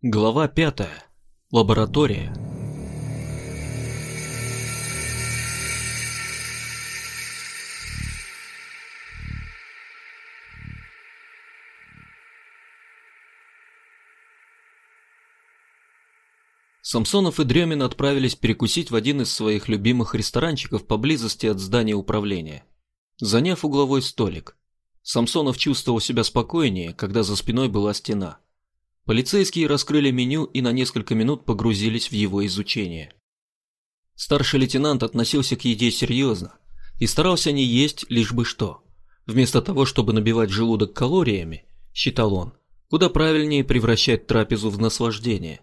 Глава пятая. Лаборатория. Самсонов и Дремин отправились перекусить в один из своих любимых ресторанчиков поблизости от здания управления. Заняв угловой столик, Самсонов чувствовал себя спокойнее, когда за спиной была стена. Полицейские раскрыли меню и на несколько минут погрузились в его изучение. Старший лейтенант относился к еде серьезно и старался не есть лишь бы что. Вместо того, чтобы набивать желудок калориями, считал он, куда правильнее превращать трапезу в наслаждение.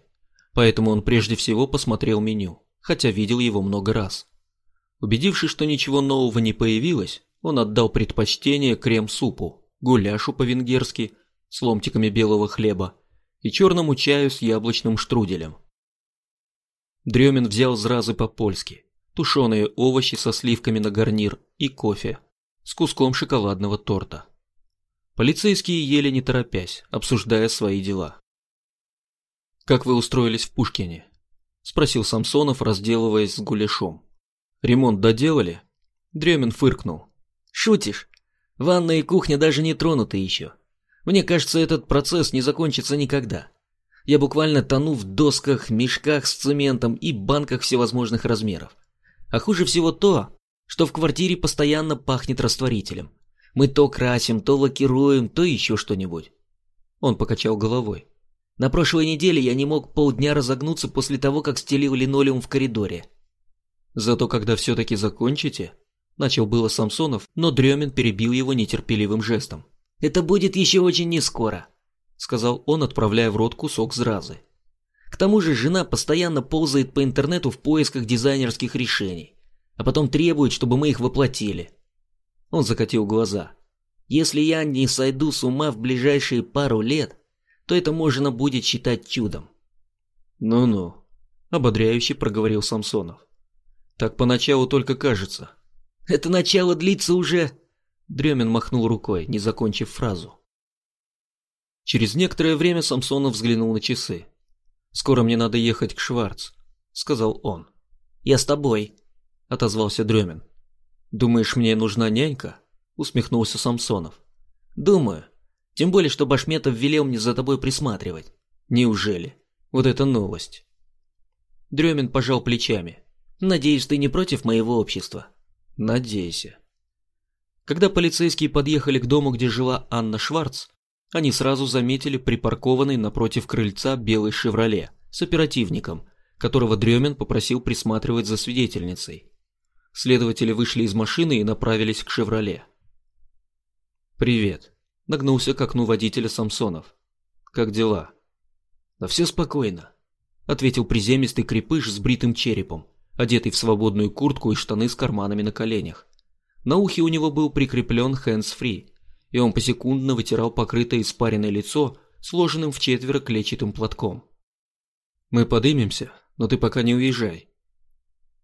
Поэтому он прежде всего посмотрел меню, хотя видел его много раз. Убедившись, что ничего нового не появилось, он отдал предпочтение крем-супу, гуляшу по-венгерски с ломтиками белого хлеба и черному чаю с яблочным штруделем. Дремин взял зразы по-польски, тушеные овощи со сливками на гарнир и кофе с куском шоколадного торта. Полицейские ели не торопясь, обсуждая свои дела. «Как вы устроились в Пушкине?» – спросил Самсонов, разделываясь с гуляшом. «Ремонт доделали?» Дремин фыркнул. «Шутишь? Ванна и кухня даже не тронуты еще. Мне кажется, этот процесс не закончится никогда. Я буквально тону в досках, мешках с цементом и банках всевозможных размеров. А хуже всего то, что в квартире постоянно пахнет растворителем. Мы то красим, то лакируем, то еще что-нибудь». Он покачал головой. На прошлой неделе я не мог полдня разогнуться после того, как стелил линолеум в коридоре. Зато когда все-таки закончите, начал было Самсонов, но Дремин перебил его нетерпеливым жестом. Это будет еще очень не скоро, сказал он, отправляя в рот кусок зразы. К тому же жена постоянно ползает по интернету в поисках дизайнерских решений, а потом требует, чтобы мы их воплотили. Он закатил глаза. Если я не сойду с ума в ближайшие пару лет, то это можно будет считать чудом. «Ну-ну», — ободряюще проговорил Самсонов. «Так поначалу только кажется». «Это начало длится уже...» Дремин махнул рукой, не закончив фразу. Через некоторое время Самсонов взглянул на часы. «Скоро мне надо ехать к Шварц», — сказал он. «Я с тобой», — отозвался Дремин. «Думаешь, мне нужна нянька?» — усмехнулся Самсонов. «Думаю. Тем более, что Башметов велел мне за тобой присматривать. Неужели? Вот это новость. Дремин пожал плечами. Надеюсь, ты не против моего общества? Надейся. Когда полицейские подъехали к дому, где жила Анна Шварц, они сразу заметили припаркованный напротив крыльца белый «Шевроле» с оперативником, которого Дремин попросил присматривать за свидетельницей. Следователи вышли из машины и направились к «Шевроле». «Привет», Нагнулся к окну водителя Самсонов. «Как дела?» «Да все спокойно», — ответил приземистый крепыш с бритым черепом, одетый в свободную куртку и штаны с карманами на коленях. На ухе у него был прикреплен hands-free, и он посекундно вытирал покрытое испаренное лицо сложенным в четверо клетчатым платком. «Мы подымемся, но ты пока не уезжай».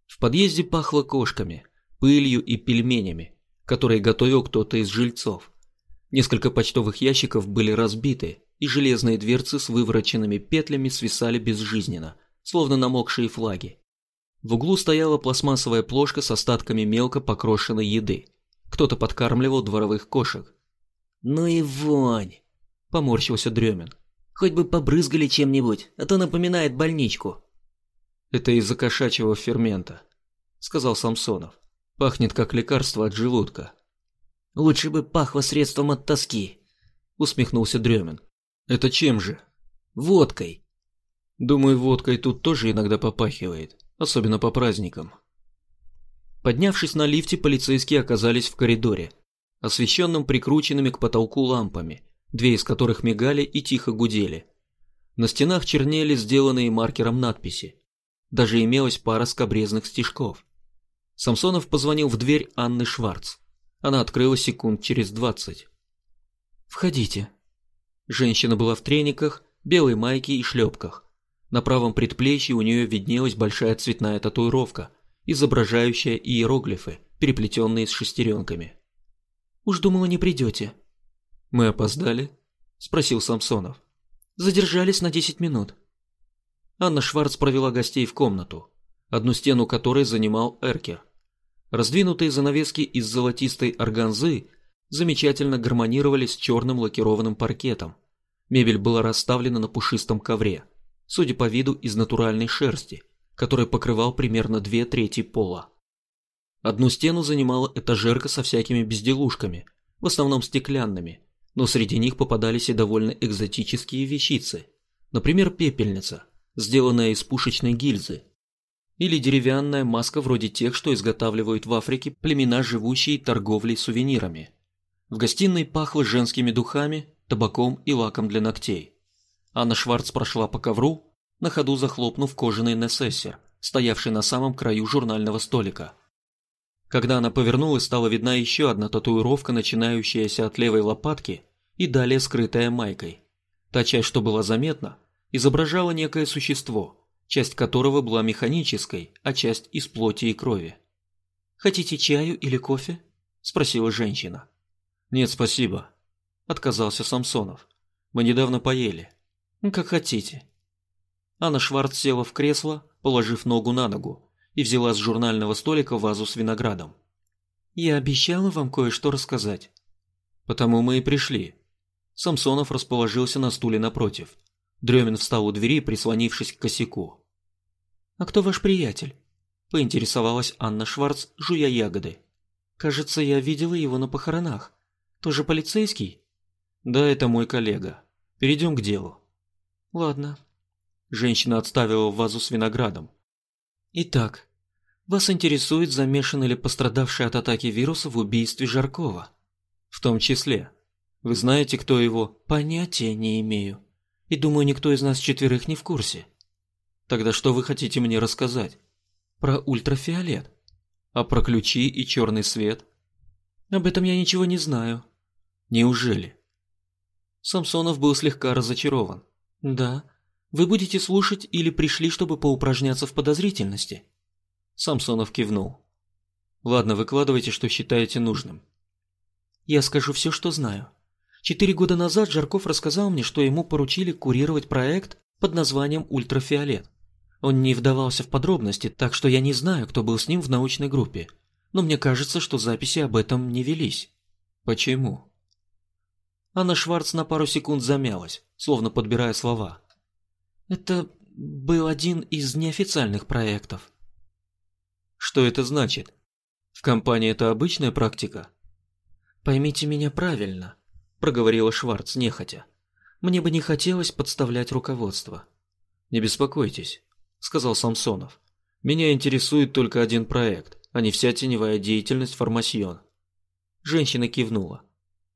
В подъезде пахло кошками, пылью и пельменями, которые готовил кто-то из жильцов. Несколько почтовых ящиков были разбиты, и железные дверцы с вывороченными петлями свисали безжизненно, словно намокшие флаги. В углу стояла пластмассовая плошка с остатками мелко покрошенной еды. Кто-то подкармливал дворовых кошек. «Ну и вонь!» – поморщился Дремин. «Хоть бы побрызгали чем-нибудь, а то напоминает больничку». «Это из-за кошачьего фермента», – сказал Самсонов. «Пахнет как лекарство от желудка». Лучше бы пахло средством от тоски, усмехнулся Дремин. Это чем же? Водкой. Думаю, водкой тут тоже иногда попахивает, особенно по праздникам. Поднявшись на лифте, полицейские оказались в коридоре, освещенном прикрученными к потолку лампами, две из которых мигали и тихо гудели. На стенах чернели сделанные маркером надписи. Даже имелась пара скобрезных стежков. Самсонов позвонил в дверь Анны Шварц. Она открыла секунд через двадцать. «Входите». Женщина была в трениках, белой майке и шлепках. На правом предплечье у нее виднелась большая цветная татуировка, изображающая иероглифы, переплетенные с шестеренками. «Уж думала, не придете». «Мы опоздали?» – спросил Самсонов. Задержались на 10 минут. Анна Шварц провела гостей в комнату, одну стену которой занимал эркер. Раздвинутые занавески из золотистой органзы замечательно гармонировали с черным лакированным паркетом. Мебель была расставлена на пушистом ковре, судя по виду из натуральной шерсти, который покрывал примерно две трети пола. Одну стену занимала этажерка со всякими безделушками, в основном стеклянными, но среди них попадались и довольно экзотические вещицы. Например, пепельница, сделанная из пушечной гильзы. Или деревянная маска вроде тех, что изготавливают в Африке племена, живущие торговлей сувенирами. В гостиной пахло женскими духами, табаком и лаком для ногтей. Анна Шварц прошла по ковру, на ходу захлопнув кожаный несессер, стоявший на самом краю журнального столика. Когда она повернулась, стала видна еще одна татуировка, начинающаяся от левой лопатки и далее скрытая майкой. Та часть, что была заметна, изображала некое существо, часть которого была механической, а часть из плоти и крови. «Хотите чаю или кофе?» – спросила женщина. «Нет, спасибо», – отказался Самсонов. «Мы недавно поели». «Как хотите». Анна Шварц села в кресло, положив ногу на ногу, и взяла с журнального столика вазу с виноградом. «Я обещала вам кое-что рассказать». «Потому мы и пришли». Самсонов расположился на стуле напротив. Дремин встал у двери, прислонившись к косяку. «А кто ваш приятель?» – поинтересовалась Анна Шварц, жуя ягоды. «Кажется, я видела его на похоронах. Тоже полицейский?» «Да, это мой коллега. Перейдем к делу». «Ладно». Женщина отставила вазу с виноградом. Итак, вас интересует, замешан ли пострадавший от атаки вируса в убийстве Жаркова? В том числе. Вы знаете, кто его? Понятия не имею. И думаю, никто из нас четверых не в курсе. Тогда что вы хотите мне рассказать? Про ультрафиолет. А про ключи и черный свет? Об этом я ничего не знаю. Неужели? Самсонов был слегка разочарован. Да, вы будете слушать или пришли, чтобы поупражняться в подозрительности?» Самсонов кивнул. «Ладно, выкладывайте, что считаете нужным». «Я скажу все, что знаю. Четыре года назад Жарков рассказал мне, что ему поручили курировать проект под названием «Ультрафиолет». Он не вдавался в подробности, так что я не знаю, кто был с ним в научной группе. Но мне кажется, что записи об этом не велись. Почему? Анна Шварц на пару секунд замялась, словно подбирая слова. Это был один из неофициальных проектов. Что это значит? В компании это обычная практика? Поймите меня правильно, проговорила Шварц нехотя. Мне бы не хотелось подставлять руководство. Не беспокойтесь, сказал Самсонов. Меня интересует только один проект, а не вся теневая деятельность Формасьон. Женщина кивнула.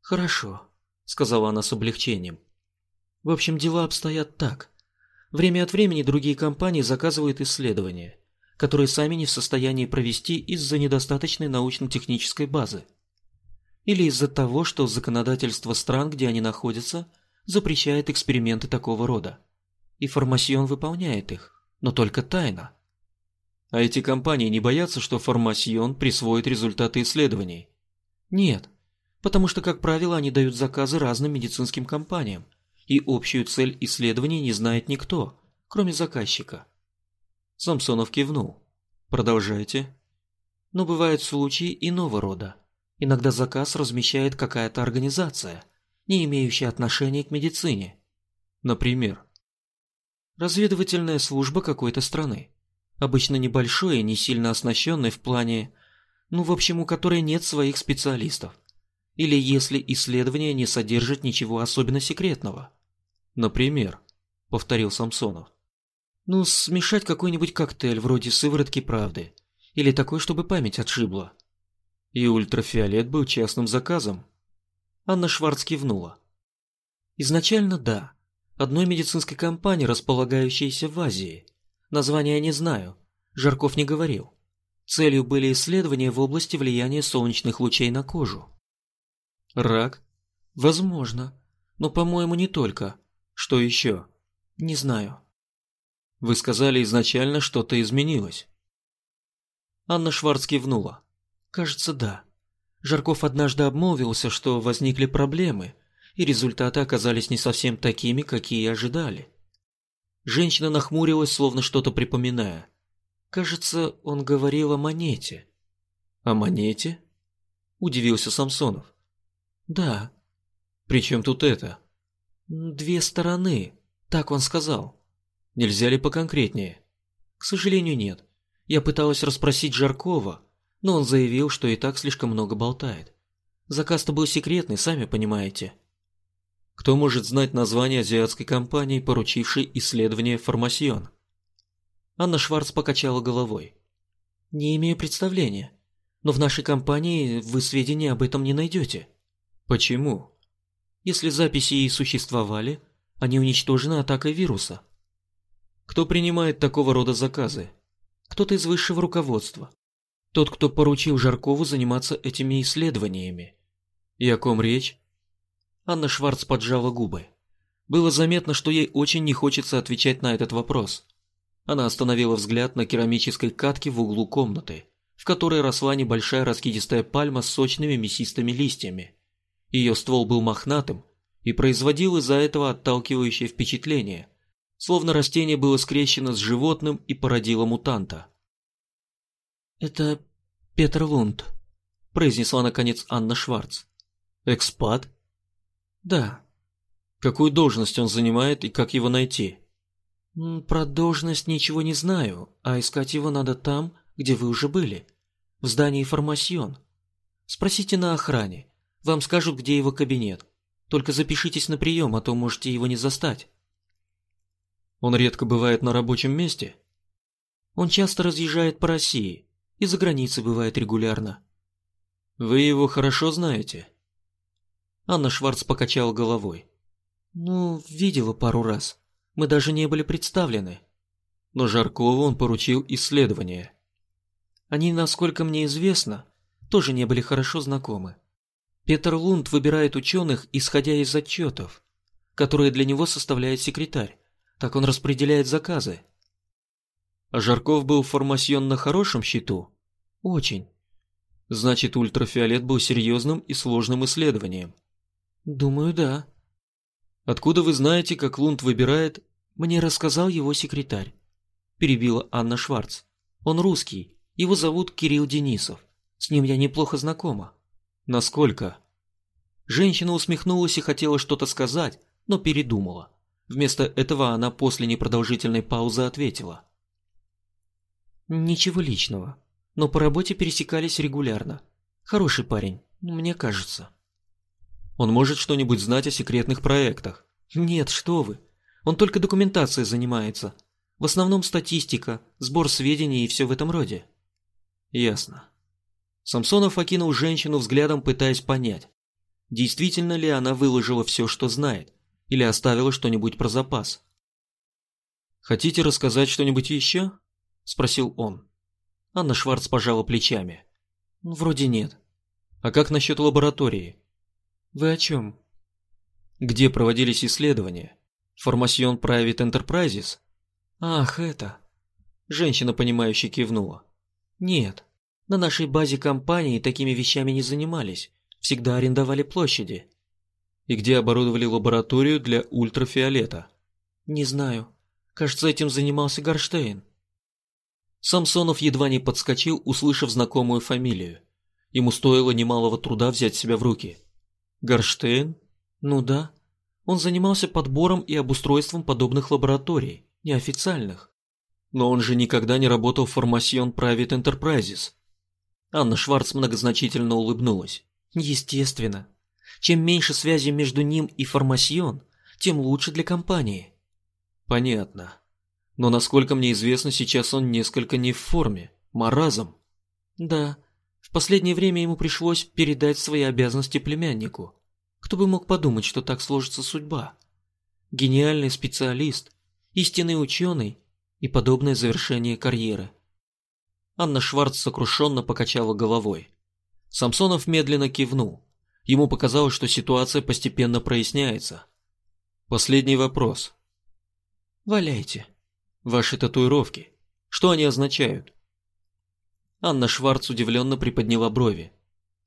Хорошо, сказала она с облегчением. В общем, дела обстоят так. Время от времени другие компании заказывают исследования, которые сами не в состоянии провести из-за недостаточной научно-технической базы. Или из-за того, что законодательство стран, где они находятся, запрещает эксперименты такого рода. И Формасьон выполняет их, но только тайно. А эти компании не боятся, что Формасьон присвоит результаты исследований? Нет, потому что, как правило, они дают заказы разным медицинским компаниям, и общую цель исследований не знает никто, кроме заказчика. Самсонов кивнул. Продолжайте. Но бывают случаи иного рода. Иногда заказ размещает какая-то организация, не имеющая отношения к медицине. Например? Разведывательная служба какой-то страны. Обычно небольшой и не сильно оснащенной в плане... Ну, в общем, у которой нет своих специалистов. Или если исследование не содержит ничего особенно секретного. Например, повторил Самсонов. Ну, смешать какой-нибудь коктейль вроде сыворотки правды. Или такой, чтобы память отшибла. И ультрафиолет был частным заказом. Анна Шварц кивнула. Изначально да. Одной медицинской компании, располагающейся в Азии. Название я не знаю. Жарков не говорил. Целью были исследования в области влияния солнечных лучей на кожу. Рак? Возможно. Но, по-моему, не только. Что еще? Не знаю. Вы сказали изначально, что-то изменилось. Анна Шварц кивнула. Кажется, да. Жарков однажды обмолвился, что возникли проблемы, и результаты оказались не совсем такими, какие ожидали. Женщина нахмурилась, словно что-то припоминая. Кажется, он говорил о монете. О монете? Удивился Самсонов. Да. При чем тут это? Две стороны, так он сказал. Нельзя ли поконкретнее? К сожалению, нет. Я пыталась расспросить Жаркова, но он заявил, что и так слишком много болтает. Заказ-то был секретный, сами понимаете. Кто может знать название азиатской компании, поручившей исследование «Формасьон»? Анна Шварц покачала головой. Не имею представления. Но в нашей компании вы сведения об этом не найдете. Почему? Если записи и существовали, они уничтожены атакой вируса. Кто принимает такого рода заказы? Кто-то из высшего руководства. Тот, кто поручил Жаркову заниматься этими исследованиями. И о ком речь? Анна Шварц поджала губы. Было заметно, что ей очень не хочется отвечать на этот вопрос. Она остановила взгляд на керамической катке в углу комнаты, в которой росла небольшая раскидистая пальма с сочными мясистыми листьями. Ее ствол был мохнатым и производил из-за этого отталкивающее впечатление, словно растение было скрещено с животным и породило мутанта. «Это Петр Лунд», – произнесла наконец Анна Шварц. «Экспат?» Да. Какую должность он занимает и как его найти? Про должность ничего не знаю, а искать его надо там, где вы уже были. В здании Формасьон. Спросите на охране. Вам скажут, где его кабинет. Только запишитесь на прием, а то можете его не застать. Он редко бывает на рабочем месте? Он часто разъезжает по России. И за границей бывает регулярно. Вы его хорошо знаете? Анна Шварц покачала головой. «Ну, видела пару раз. Мы даже не были представлены». Но Жаркову он поручил исследование. Они, насколько мне известно, тоже не были хорошо знакомы. Петр Лунд выбирает ученых, исходя из отчетов, которые для него составляет секретарь. Так он распределяет заказы. А Жарков был формасьон на хорошем счету? Очень. Значит, ультрафиолет был серьезным и сложным исследованием. Думаю, да. Откуда вы знаете, как Лунд выбирает? Мне рассказал его секретарь. Перебила Анна Шварц. Он русский. Его зовут Кирилл Денисов. С ним я неплохо знакома. Насколько? Женщина усмехнулась и хотела что-то сказать, но передумала. Вместо этого она после непродолжительной паузы ответила. Ничего личного, но по работе пересекались регулярно. Хороший парень, мне кажется. Он может что-нибудь знать о секретных проектах. Нет, что вы. Он только документацией занимается. В основном статистика, сбор сведений и все в этом роде. Ясно. Самсонов окинул женщину взглядом, пытаясь понять, действительно ли она выложила все, что знает, или оставила что-нибудь про запас. «Хотите рассказать что-нибудь еще?» – спросил он. Анна Шварц пожала плечами. «Вроде нет». «А как насчет лаборатории? Вы о чем? Где проводились исследования? Формасьон Private Enterprises? Ах, это. Женщина, понимающе кивнула. Нет, на нашей базе компании такими вещами не занимались. Всегда арендовали площади. И где оборудовали лабораторию для ультрафиолета? Не знаю. Кажется, этим занимался Горштейн. Самсонов едва не подскочил, услышав знакомую фамилию. Ему стоило немалого труда взять себя в руки. Горштейн? Ну да. Он занимался подбором и обустройством подобных лабораторий, неофициальных. Но он же никогда не работал в Formation Private Enterprises. Анна Шварц многозначительно улыбнулась. Естественно. Чем меньше связи между ним и Формасьон, тем лучше для компании. Понятно. Но насколько мне известно, сейчас он несколько не в форме, маразм. Да, в последнее время ему пришлось передать свои обязанности племяннику. Кто бы мог подумать, что так сложится судьба? Гениальный специалист, истинный ученый и подобное завершение карьеры. Анна Шварц сокрушенно покачала головой. Самсонов медленно кивнул. Ему показалось, что ситуация постепенно проясняется. Последний вопрос. Валяйте. Ваши татуировки. Что они означают? Анна Шварц удивленно приподняла брови.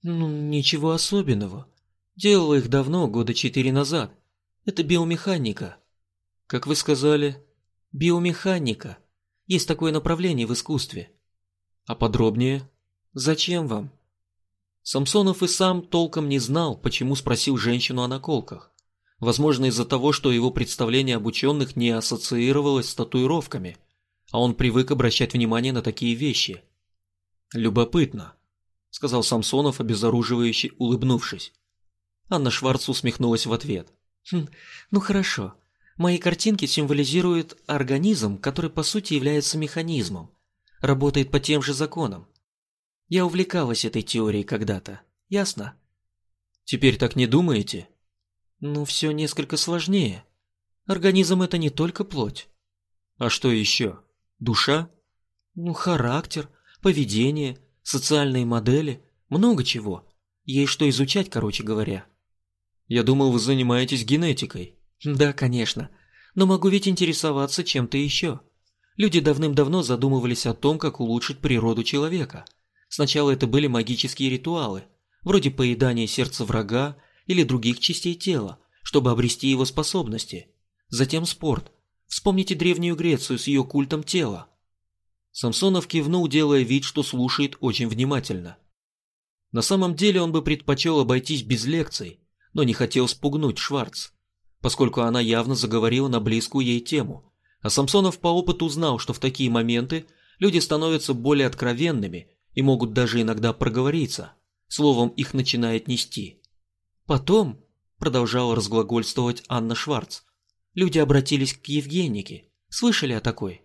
«Ну, ничего особенного. Делала их давно, года четыре назад. Это биомеханика. Как вы сказали? Биомеханика. Есть такое направление в искусстве. А подробнее? Зачем вам? Самсонов и сам толком не знал, почему спросил женщину о наколках. Возможно, из-за того, что его представление об ученых не ассоциировалось с татуировками, а он привык обращать внимание на такие вещи. «Любопытно», — сказал Самсонов, обезоруживающе улыбнувшись. Анна Шварц усмехнулась в ответ. «Хм, «Ну хорошо. Мои картинки символизируют организм, который по сути является механизмом, работает по тем же законам. Я увлекалась этой теорией когда-то, ясно?» «Теперь так не думаете?» Ну, все несколько сложнее. Организм – это не только плоть. А что еще? Душа? Ну, характер, поведение, социальные модели, много чего. Есть что изучать, короче говоря. Я думал, вы занимаетесь генетикой. Да, конечно. Но могу ведь интересоваться чем-то еще. Люди давным-давно задумывались о том, как улучшить природу человека. Сначала это были магические ритуалы, вроде поедания сердца врага или других частей тела, чтобы обрести его способности. Затем спорт. Вспомните Древнюю Грецию с ее культом тела. Самсонов кивнул, делая вид, что слушает очень внимательно. На самом деле он бы предпочел обойтись без лекций, но не хотел спугнуть Шварц, поскольку она явно заговорила на близкую ей тему, а Самсонов по опыту знал, что в такие моменты люди становятся более откровенными и могут даже иногда проговориться, словом их начинает нести. Потом, продолжала разглагольствовать Анна Шварц, люди обратились к Евгенике. Слышали о такой?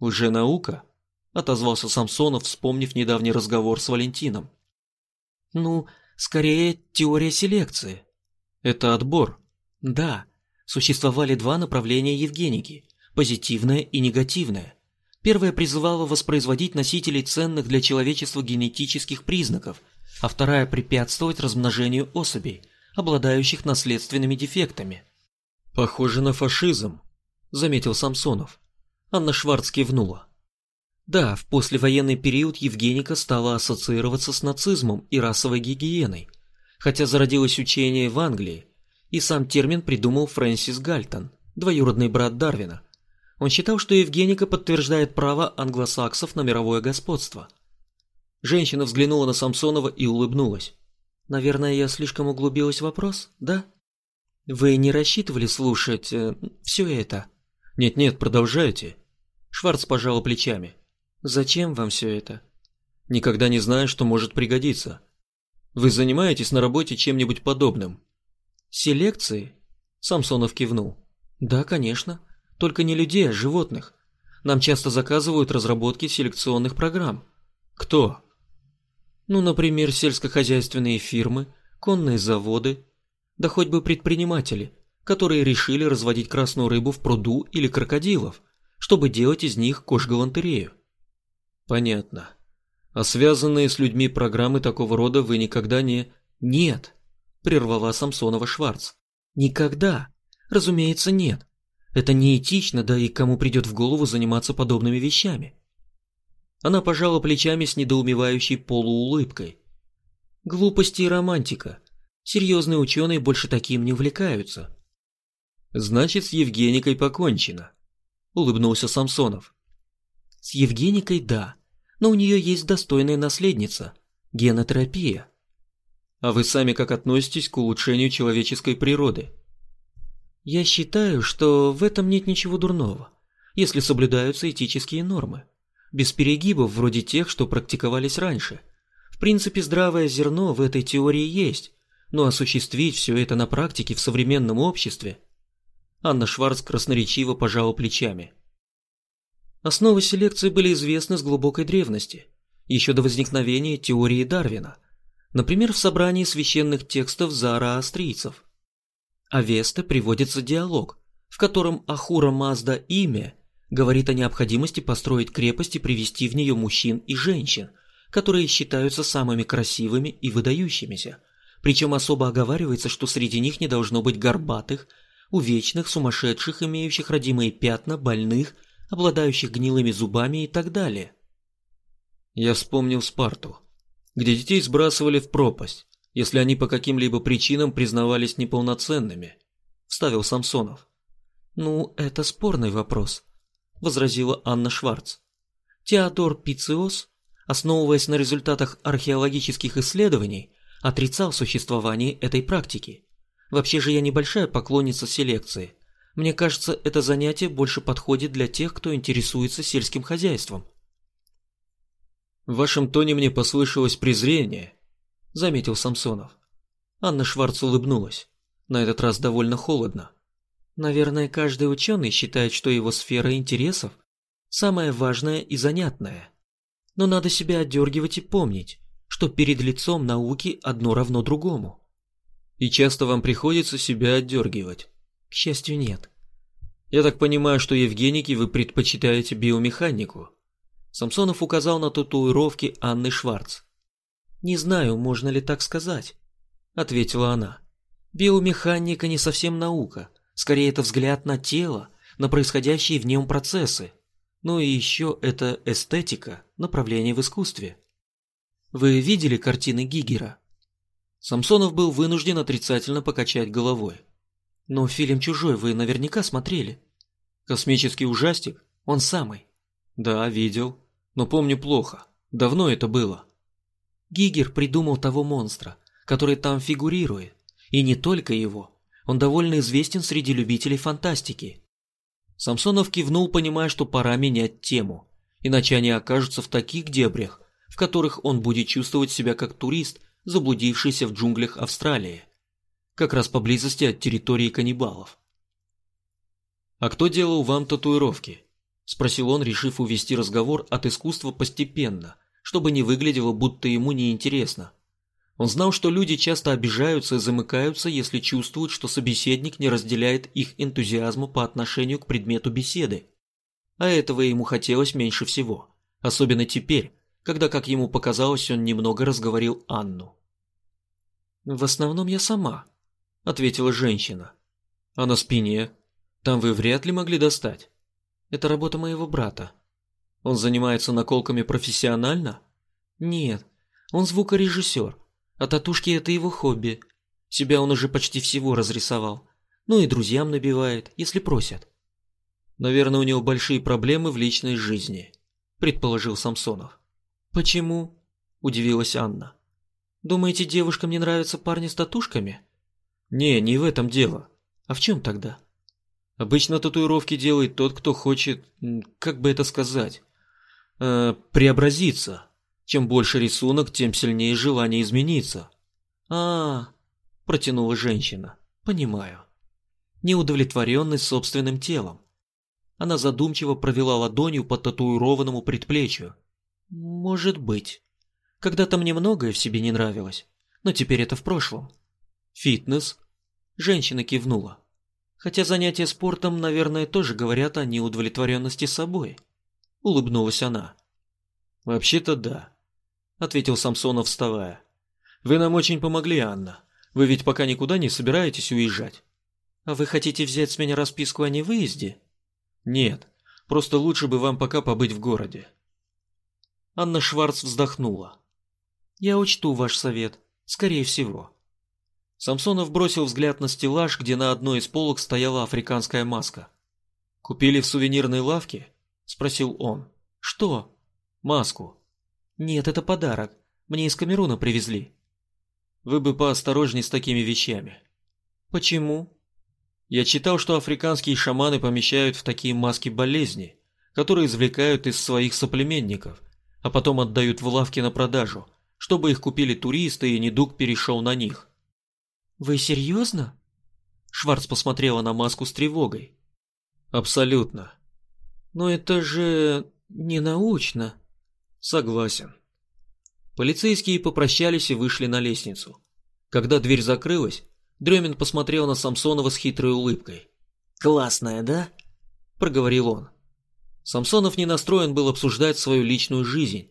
Лженаука? Отозвался Самсонов, вспомнив недавний разговор с Валентином. Ну, скорее теория селекции. Это отбор. Да, существовали два направления Евгеники – позитивное и негативное. Первое призывало воспроизводить носителей ценных для человечества генетических признаков, а вторая – препятствовать размножению особей – обладающих наследственными дефектами. «Похоже на фашизм», – заметил Самсонов. Анна Шварц кивнула. Да, в послевоенный период Евгеника стала ассоциироваться с нацизмом и расовой гигиеной, хотя зародилось учение в Англии, и сам термин придумал Фрэнсис Гальтон, двоюродный брат Дарвина. Он считал, что Евгеника подтверждает право англосаксов на мировое господство. Женщина взглянула на Самсонова и улыбнулась. Наверное, я слишком углубилась в вопрос, да? Вы не рассчитывали слушать э, все это? Нет-нет, продолжайте. Шварц пожал плечами. Зачем вам все это? Никогда не знаю, что может пригодиться. Вы занимаетесь на работе чем-нибудь подобным? Селекцией? Самсонов кивнул. Да, конечно. Только не людей, а животных. Нам часто заказывают разработки селекционных программ. Кто? Ну, например, сельскохозяйственные фирмы, конные заводы, да хоть бы предприниматели, которые решили разводить красную рыбу в пруду или крокодилов, чтобы делать из них кожгалантерею. Понятно. А связанные с людьми программы такого рода вы никогда не... Нет, прервала Самсонова Шварц. Никогда. Разумеется, нет. Это неэтично, да и кому придет в голову заниматься подобными вещами. Она пожала плечами с недоумевающей полуулыбкой. Глупости и романтика. Серьезные ученые больше таким не увлекаются. Значит, с Евгеникой покончено. Улыбнулся Самсонов. С Евгеникой да, но у нее есть достойная наследница. Генотерапия. А вы сами как относитесь к улучшению человеческой природы? Я считаю, что в этом нет ничего дурного, если соблюдаются этические нормы без перегибов вроде тех, что практиковались раньше. В принципе, здравое зерно в этой теории есть, но осуществить все это на практике в современном обществе... Анна Шварц красноречиво пожала плечами. Основы селекции были известны с глубокой древности, еще до возникновения теории Дарвина, например, в собрании священных текстов зороастрийцев. Авеста приводится диалог, в котором Ахура Мазда имя говорит о необходимости построить крепость и привести в нее мужчин и женщин, которые считаются самыми красивыми и выдающимися. Причем особо оговаривается, что среди них не должно быть горбатых, увечных, сумасшедших, имеющих родимые пятна, больных, обладающих гнилыми зубами и так далее. Я вспомнил Спарту, где детей сбрасывали в пропасть, если они по каким-либо причинам признавались неполноценными, вставил Самсонов. Ну, это спорный вопрос, возразила Анна Шварц. Теодор Пициос, основываясь на результатах археологических исследований, отрицал существование этой практики. Вообще же я небольшая поклонница селекции. Мне кажется, это занятие больше подходит для тех, кто интересуется сельским хозяйством. В вашем тоне мне послышалось презрение, заметил Самсонов. Анна Шварц улыбнулась. На этот раз довольно холодно. Наверное, каждый ученый считает, что его сфера интересов самая важная и занятная. Но надо себя отдергивать и помнить, что перед лицом науки одно равно другому. И часто вам приходится себя отдергивать? К счастью, нет. Я так понимаю, что Евгеники вы предпочитаете биомеханику? Самсонов указал на татуировки Анны Шварц. «Не знаю, можно ли так сказать», — ответила она. «Биомеханика не совсем наука. Скорее, это взгляд на тело, на происходящие в нем процессы. Ну и еще это эстетика, направление в искусстве. Вы видели картины Гигера?» Самсонов был вынужден отрицательно покачать головой. «Но фильм «Чужой» вы наверняка смотрели». «Космический ужастик? Он самый». «Да, видел. Но помню плохо. Давно это было». Гигер придумал того монстра, который там фигурирует. И не только его. Он довольно известен среди любителей фантастики. Самсонов кивнул, понимая, что пора менять тему. Иначе они окажутся в таких дебрях, в которых он будет чувствовать себя как турист, заблудившийся в джунглях Австралии. Как раз поблизости от территории каннибалов. «А кто делал вам татуировки?» – спросил он, решив увести разговор от искусства постепенно – чтобы не выглядело, будто ему неинтересно. Он знал, что люди часто обижаются и замыкаются, если чувствуют, что собеседник не разделяет их энтузиазма по отношению к предмету беседы. А этого ему хотелось меньше всего. Особенно теперь, когда, как ему показалось, он немного разговорил Анну. «В основном я сама», — ответила женщина. «А на спине? Там вы вряд ли могли достать?» «Это работа моего брата», он занимается наколками профессионально? Нет, он звукорежиссер, а татушки это его хобби. Себя он уже почти всего разрисовал. Ну и друзьям набивает, если просят. Наверное, у него большие проблемы в личной жизни, предположил Самсонов. Почему? Удивилась Анна. Думаете, девушкам не нравятся парни с татушками? Не, не в этом дело. А в чем тогда? Обычно татуировки делает тот, кто хочет, как бы это сказать, э, преобразиться. Чем больше рисунок, тем сильнее желание измениться. А, -а, -а протянула женщина. Понимаю. Неудовлетворенность собственным телом. Она задумчиво провела ладонью по татуированному предплечью. Может быть. Когда-то мне многое в себе не нравилось, но теперь это в прошлом. Фитнес? Женщина кивнула. Хотя занятия спортом, наверное, тоже говорят о неудовлетворенности собой улыбнулась она. Вообще-то да, ответил Самсонов, вставая. Вы нам очень помогли, Анна. Вы ведь пока никуда не собираетесь уезжать. А вы хотите взять с меня расписку о невыезде? Нет, просто лучше бы вам пока побыть в городе. Анна Шварц вздохнула. Я учту ваш совет, скорее всего. Самсонов бросил взгляд на стеллаж, где на одной из полок стояла африканская маска. Купили в сувенирной лавке? – спросил он. «Что?» «Маску». «Нет, это подарок. Мне из Камеруна привезли». «Вы бы поосторожней с такими вещами». «Почему?» «Я читал, что африканские шаманы помещают в такие маски болезни, которые извлекают из своих соплеменников, а потом отдают в лавки на продажу, чтобы их купили туристы и недуг перешел на них». «Вы серьезно?» Шварц посмотрела на маску с тревогой. «Абсолютно. Но это же не научно. Согласен. Полицейские попрощались и вышли на лестницу. Когда дверь закрылась, Дремин посмотрел на Самсонова с хитрой улыбкой. «Классная, да?» – проговорил он. Самсонов не настроен был обсуждать свою личную жизнь,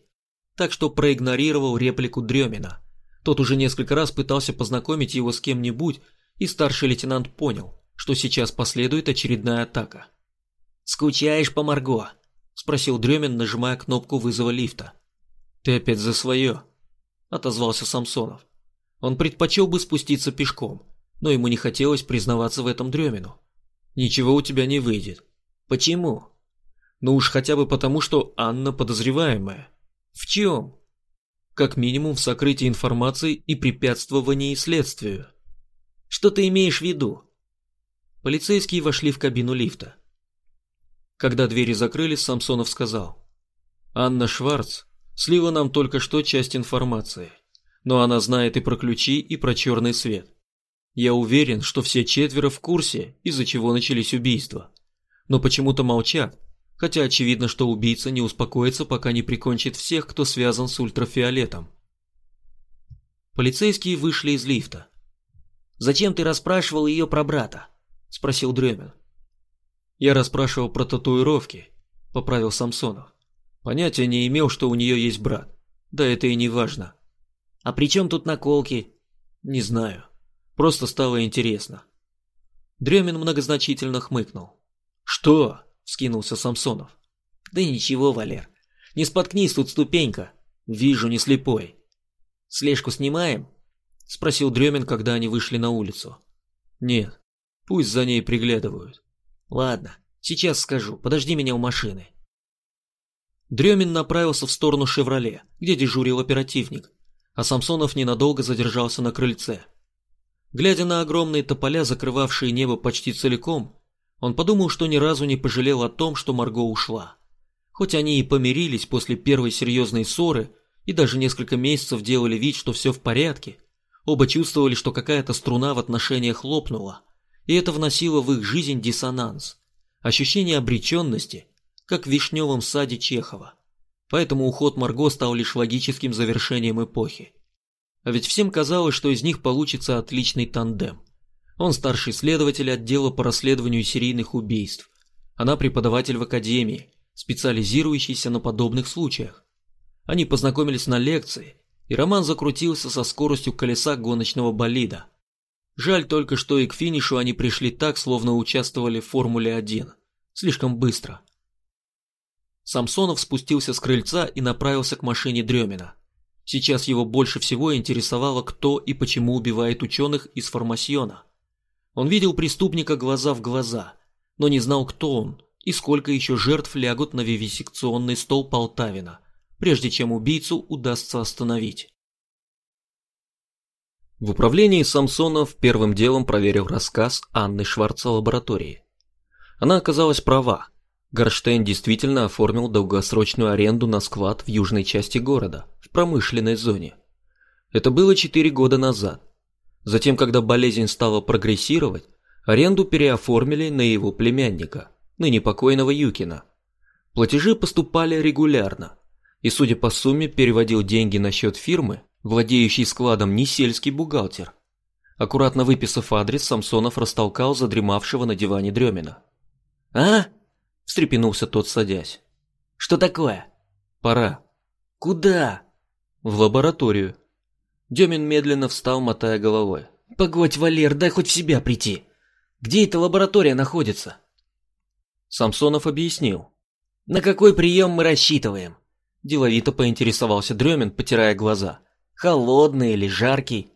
так что проигнорировал реплику Дремина. Тот уже несколько раз пытался познакомить его с кем-нибудь, и старший лейтенант понял, что сейчас последует очередная атака. «Скучаешь по Марго?» – спросил Дремин, нажимая кнопку вызова лифта. «Ты опять за свое?» – отозвался Самсонов. Он предпочел бы спуститься пешком, но ему не хотелось признаваться в этом Дремину. Ничего у тебя не выйдет. Почему? Ну уж хотя бы потому, что Анна подозреваемая. В чем? Как минимум в сокрытии информации и препятствовании следствию. Что ты имеешь в виду? Полицейские вошли в кабину лифта. Когда двери закрылись, Самсонов сказал. «Анна Шварц слила нам только что часть информации, но она знает и про ключи, и про черный свет. Я уверен, что все четверо в курсе, из-за чего начались убийства. Но почему-то молчат, хотя очевидно, что убийца не успокоится, пока не прикончит всех, кто связан с ультрафиолетом. Полицейские вышли из лифта. «Зачем ты расспрашивал ее про брата?» – спросил Дремин. «Я расспрашивал про татуировки», – поправил Самсонов. Понятия не имел, что у нее есть брат. Да это и не важно. «А при чем тут наколки?» «Не знаю. Просто стало интересно». Дремин многозначительно хмыкнул. «Что?» – вскинулся Самсонов. «Да ничего, Валер. Не споткнись, тут ступенька. Вижу, не слепой». «Слежку снимаем?» – спросил Дремин, когда они вышли на улицу. «Нет, пусть за ней приглядывают». «Ладно, сейчас скажу. Подожди меня у машины». Дремин направился в сторону «Шевроле», где дежурил оперативник, а Самсонов ненадолго задержался на крыльце. Глядя на огромные тополя, закрывавшие небо почти целиком, он подумал, что ни разу не пожалел о том, что Марго ушла. Хоть они и помирились после первой серьезной ссоры и даже несколько месяцев делали вид, что все в порядке, оба чувствовали, что какая-то струна в отношениях лопнула, и это вносило в их жизнь диссонанс, ощущение обреченности, как в вишневом саде Чехова. Поэтому уход Марго стал лишь логическим завершением эпохи. А ведь всем казалось, что из них получится отличный тандем. Он старший следователь отдела по расследованию серийных убийств. Она преподаватель в академии, специализирующийся на подобных случаях. Они познакомились на лекции, и роман закрутился со скоростью колеса гоночного болида. Жаль только, что и к финишу они пришли так, словно участвовали в Формуле-1. Слишком быстро. Самсонов спустился с крыльца и направился к машине Дремина. Сейчас его больше всего интересовало, кто и почему убивает ученых из Формасьона. Он видел преступника глаза в глаза, но не знал, кто он и сколько еще жертв лягут на вивисекционный стол Полтавина, прежде чем убийцу удастся остановить. В управлении Самсонов первым делом проверил рассказ Анны Шварца лаборатории. Она оказалась права. Горштейн действительно оформил долгосрочную аренду на склад в южной части города, в промышленной зоне. Это было четыре года назад. Затем, когда болезнь стала прогрессировать, аренду переоформили на его племянника, ныне покойного Юкина. Платежи поступали регулярно, и, судя по сумме, переводил деньги на счет фирмы, владеющей складом не сельский бухгалтер. Аккуратно выписав адрес, Самсонов растолкал задремавшего на диване Дремина. «А?» – встрепенулся тот, садясь. «Что такое?» «Пора». «Куда?» «В лабораторию». Демин медленно встал, мотая головой. «Погодь, Валер, дай хоть в себя прийти. Где эта лаборатория находится?» Самсонов объяснил. «На какой прием мы рассчитываем?» Деловито поинтересовался Дремин, потирая глаза. «Холодный или жаркий?»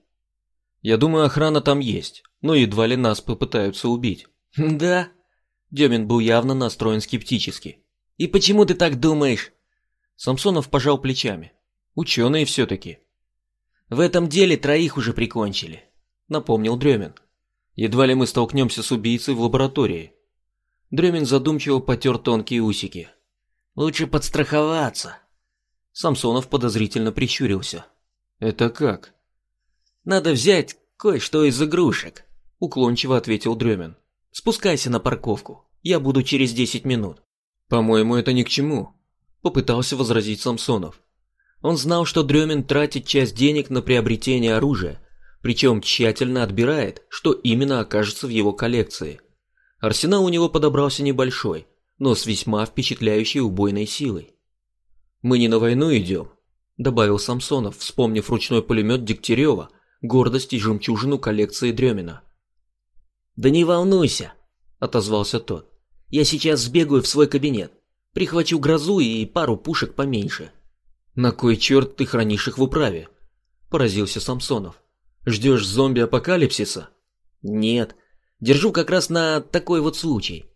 «Я думаю, охрана там есть, но едва ли нас попытаются убить». «Да?» Демин был явно настроен скептически. «И почему ты так думаешь?» Самсонов пожал плечами. «Ученые все-таки». В этом деле троих уже прикончили, напомнил Дремин. Едва ли мы столкнемся с убийцей в лаборатории. Дремин задумчиво потер тонкие усики. Лучше подстраховаться. Самсонов подозрительно прищурился. Это как? Надо взять кое-что из игрушек, уклончиво ответил Дремин. Спускайся на парковку. Я буду через десять минут. По-моему, это ни к чему, попытался возразить Самсонов. Он знал, что Дремин тратит часть денег на приобретение оружия, причем тщательно отбирает, что именно окажется в его коллекции. Арсенал у него подобрался небольшой, но с весьма впечатляющей убойной силой. «Мы не на войну идем», – добавил Самсонов, вспомнив ручной пулемет Дегтярева, гордость и жемчужину коллекции Дремина. «Да не волнуйся», – отозвался тот. «Я сейчас сбегаю в свой кабинет, прихвачу грозу и пару пушек поменьше». «На кой черт ты хранишь их в управе?» – поразился Самсонов. Ждешь зомби-апокалипсиса? Нет, держу как раз на такой вот случай,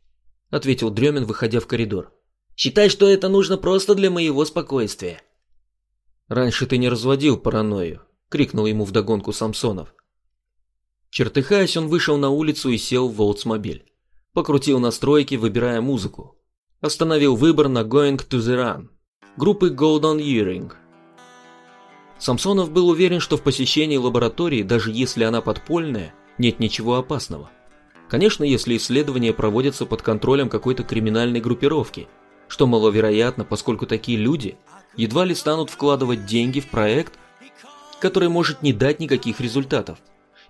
ответил Дремин, выходя в коридор. Считай, что это нужно просто для моего спокойствия. Раньше ты не разводил паранойю, крикнул ему вдогонку Самсонов. Чертыхаясь, он вышел на улицу и сел в Волтсмобиль. Покрутил настройки, выбирая музыку. Остановил выбор на Going to the Run группы Golden Earring. Самсонов был уверен, что в посещении лаборатории, даже если она подпольная, нет ничего опасного. Конечно, если исследования проводятся под контролем какой-то криминальной группировки, что маловероятно, поскольку такие люди едва ли станут вкладывать деньги в проект, который может не дать никаких результатов,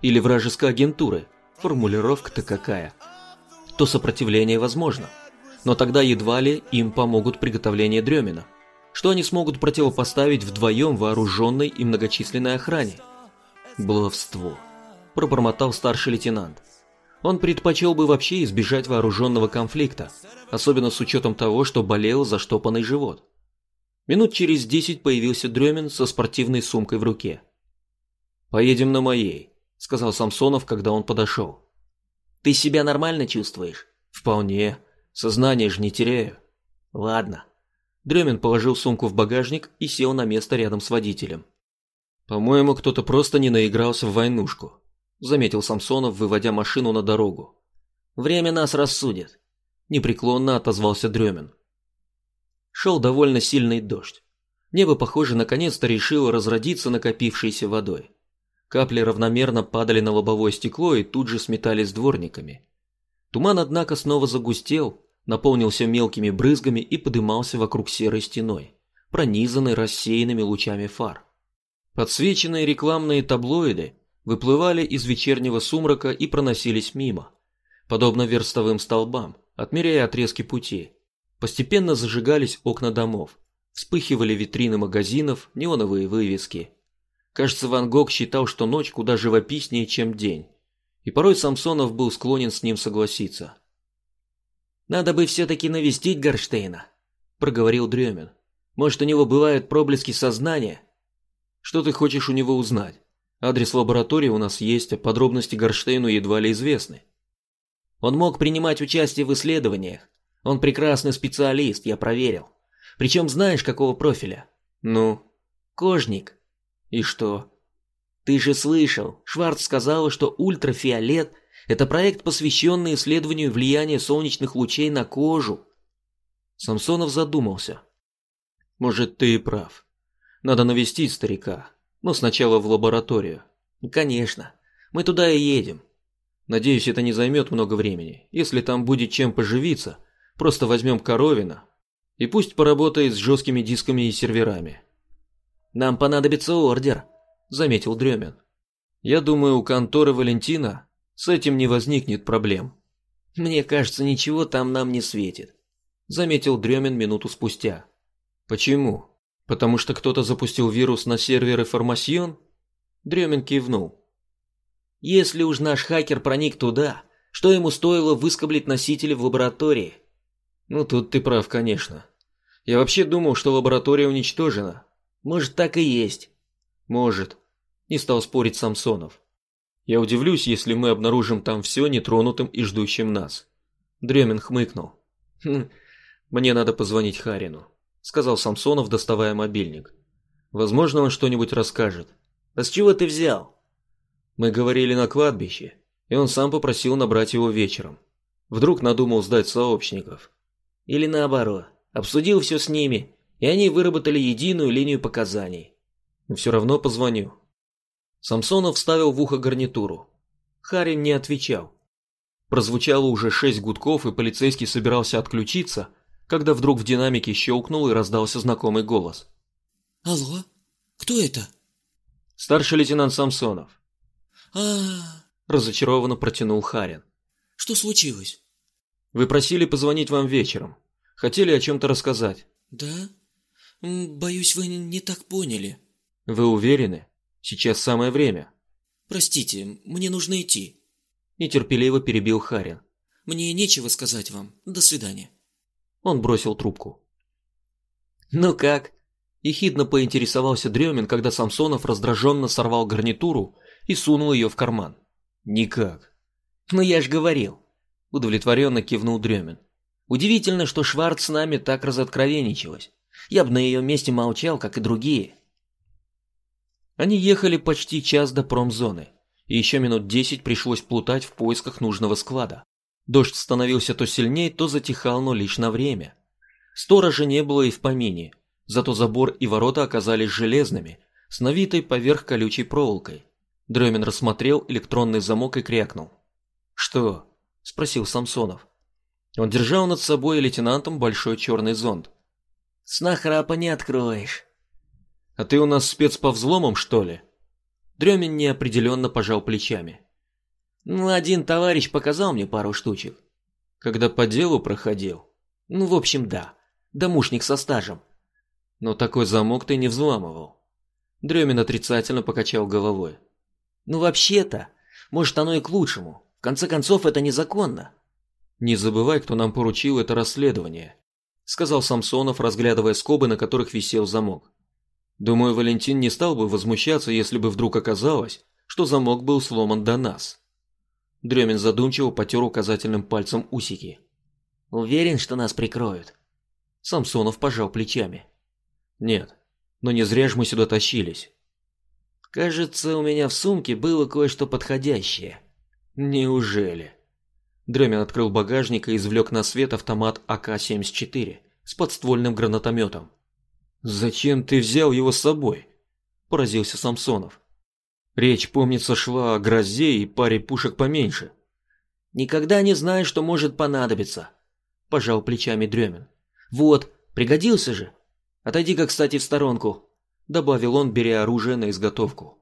или вражеской агентуры, формулировка-то какая, то сопротивление возможно. Но тогда едва ли им помогут приготовление Дремина что они смогут противопоставить вдвоем вооруженной и многочисленной охране. Баловство, пробормотал старший лейтенант. Он предпочел бы вообще избежать вооруженного конфликта, особенно с учетом того, что болел заштопанный живот. Минут через десять появился Дремин со спортивной сумкой в руке. «Поедем на моей», — сказал Самсонов, когда он подошел. «Ты себя нормально чувствуешь?» «Вполне. Сознание же не теряю». «Ладно. Дремин положил сумку в багажник и сел на место рядом с водителем. «По-моему, кто-то просто не наигрался в войнушку», – заметил Самсонов, выводя машину на дорогу. «Время нас рассудит», – непреклонно отозвался Дремин. Шел довольно сильный дождь. Небо, похоже, наконец-то решило разродиться накопившейся водой. Капли равномерно падали на лобовое стекло и тут же сметались дворниками. Туман, однако, снова загустел, наполнился мелкими брызгами и подымался вокруг серой стеной, пронизанной рассеянными лучами фар. Подсвеченные рекламные таблоиды выплывали из вечернего сумрака и проносились мимо, подобно верстовым столбам, отмеряя отрезки пути. Постепенно зажигались окна домов, вспыхивали витрины магазинов, неоновые вывески. Кажется, Ван Гог считал, что ночь куда живописнее, чем день, и порой Самсонов был склонен с ним согласиться. «Надо бы все-таки навестить Горштейна», – проговорил Дремин. «Может, у него бывают проблески сознания?» «Что ты хочешь у него узнать? Адрес лаборатории у нас есть, а подробности Горштейну едва ли известны». «Он мог принимать участие в исследованиях. Он прекрасный специалист, я проверил. Причем знаешь, какого профиля?» «Ну?» «Кожник». «И что?» «Ты же слышал, Шварц сказала, что ультрафиолет – это проект, посвященный исследованию влияния солнечных лучей на кожу. Самсонов задумался. Может, ты и прав. Надо навестить старика, но сначала в лабораторию. Конечно. Мы туда и едем. Надеюсь, это не займет много времени. Если там будет чем поживиться, просто возьмем коровина и пусть поработает с жесткими дисками и серверами. Нам понадобится ордер, заметил Дремин. Я думаю, у конторы Валентина с этим не возникнет проблем. Мне кажется, ничего там нам не светит, заметил Дремин минуту спустя. Почему? Потому что кто-то запустил вирус на серверы Формасьон? Дремин кивнул. Если уж наш хакер проник туда, что ему стоило выскоблить носители в лаборатории? Ну тут ты прав, конечно. Я вообще думал, что лаборатория уничтожена. Может, так и есть. Может. Не стал спорить Самсонов. Я удивлюсь, если мы обнаружим там все нетронутым и ждущим нас. Дремин хмыкнул. Хм, мне надо позвонить Харину, сказал Самсонов, доставая мобильник. Возможно, он что-нибудь расскажет. А с чего ты взял? Мы говорили на кладбище, и он сам попросил набрать его вечером. Вдруг надумал сдать сообщников. Или наоборот, обсудил все с ними, и они выработали единую линию показаний. Все равно позвоню. Самсонов вставил в ухо гарнитуру. Харин не отвечал. Прозвучало уже шесть гудков, и полицейский собирался отключиться, когда вдруг в динамике щелкнул и раздался знакомый голос. «Алло? Кто это?» «Старший лейтенант Самсонов». А, -а, -а. разочарованно протянул Харин. «Что случилось?» «Вы просили позвонить вам вечером. Хотели о чем-то рассказать». «Да? Боюсь, вы не так поняли». «Вы уверены?» Сейчас самое время. Простите, мне нужно идти. Нетерпеливо перебил Харин. Мне нечего сказать вам. До свидания. Он бросил трубку. Ну как? Ехидно поинтересовался Дремин, когда Самсонов раздраженно сорвал гарнитуру и сунул ее в карман. «Никак». «Ну я ж говорил», – удовлетворенно кивнул Дремин. «Удивительно, что Шварц с нами так разоткровенничалась. Я бы на ее месте молчал, как и другие». Они ехали почти час до промзоны, и еще минут десять пришлось плутать в поисках нужного склада. Дождь становился то сильнее, то затихал, но лишь на время. Сторожа не было и в помине, зато забор и ворота оказались железными, с навитой поверх колючей проволокой. Дремин рассмотрел электронный замок и крякнул. «Что?» – спросил Самсонов. Он держал над собой лейтенантом большой черный зонт. «С нахрапа не откроешь». «А ты у нас спец по взломам, что ли?» Дремин неопределенно пожал плечами. «Ну, один товарищ показал мне пару штучек». «Когда по делу проходил?» «Ну, в общем, да. Домушник со стажем». «Но такой замок ты не взламывал». Дремин отрицательно покачал головой. «Ну, вообще-то, может, оно и к лучшему. В конце концов, это незаконно». «Не забывай, кто нам поручил это расследование», — сказал Самсонов, разглядывая скобы, на которых висел замок. Думаю, Валентин не стал бы возмущаться, если бы вдруг оказалось, что замок был сломан до нас. Дремин задумчиво потер указательным пальцем усики. «Уверен, что нас прикроют?» Самсонов пожал плечами. «Нет, но не зря же мы сюда тащились». «Кажется, у меня в сумке было кое-что подходящее». «Неужели?» Дремин открыл багажник и извлек на свет автомат АК-74 с подствольным гранатометом. «Зачем ты взял его с собой?» – поразился Самсонов. Речь, помнится, шла о грозе и паре пушек поменьше. «Никогда не знаешь, что может понадобиться», – пожал плечами Дремин. «Вот, пригодился же. Отойди-ка, кстати, в сторонку», – добавил он, беря оружие на изготовку.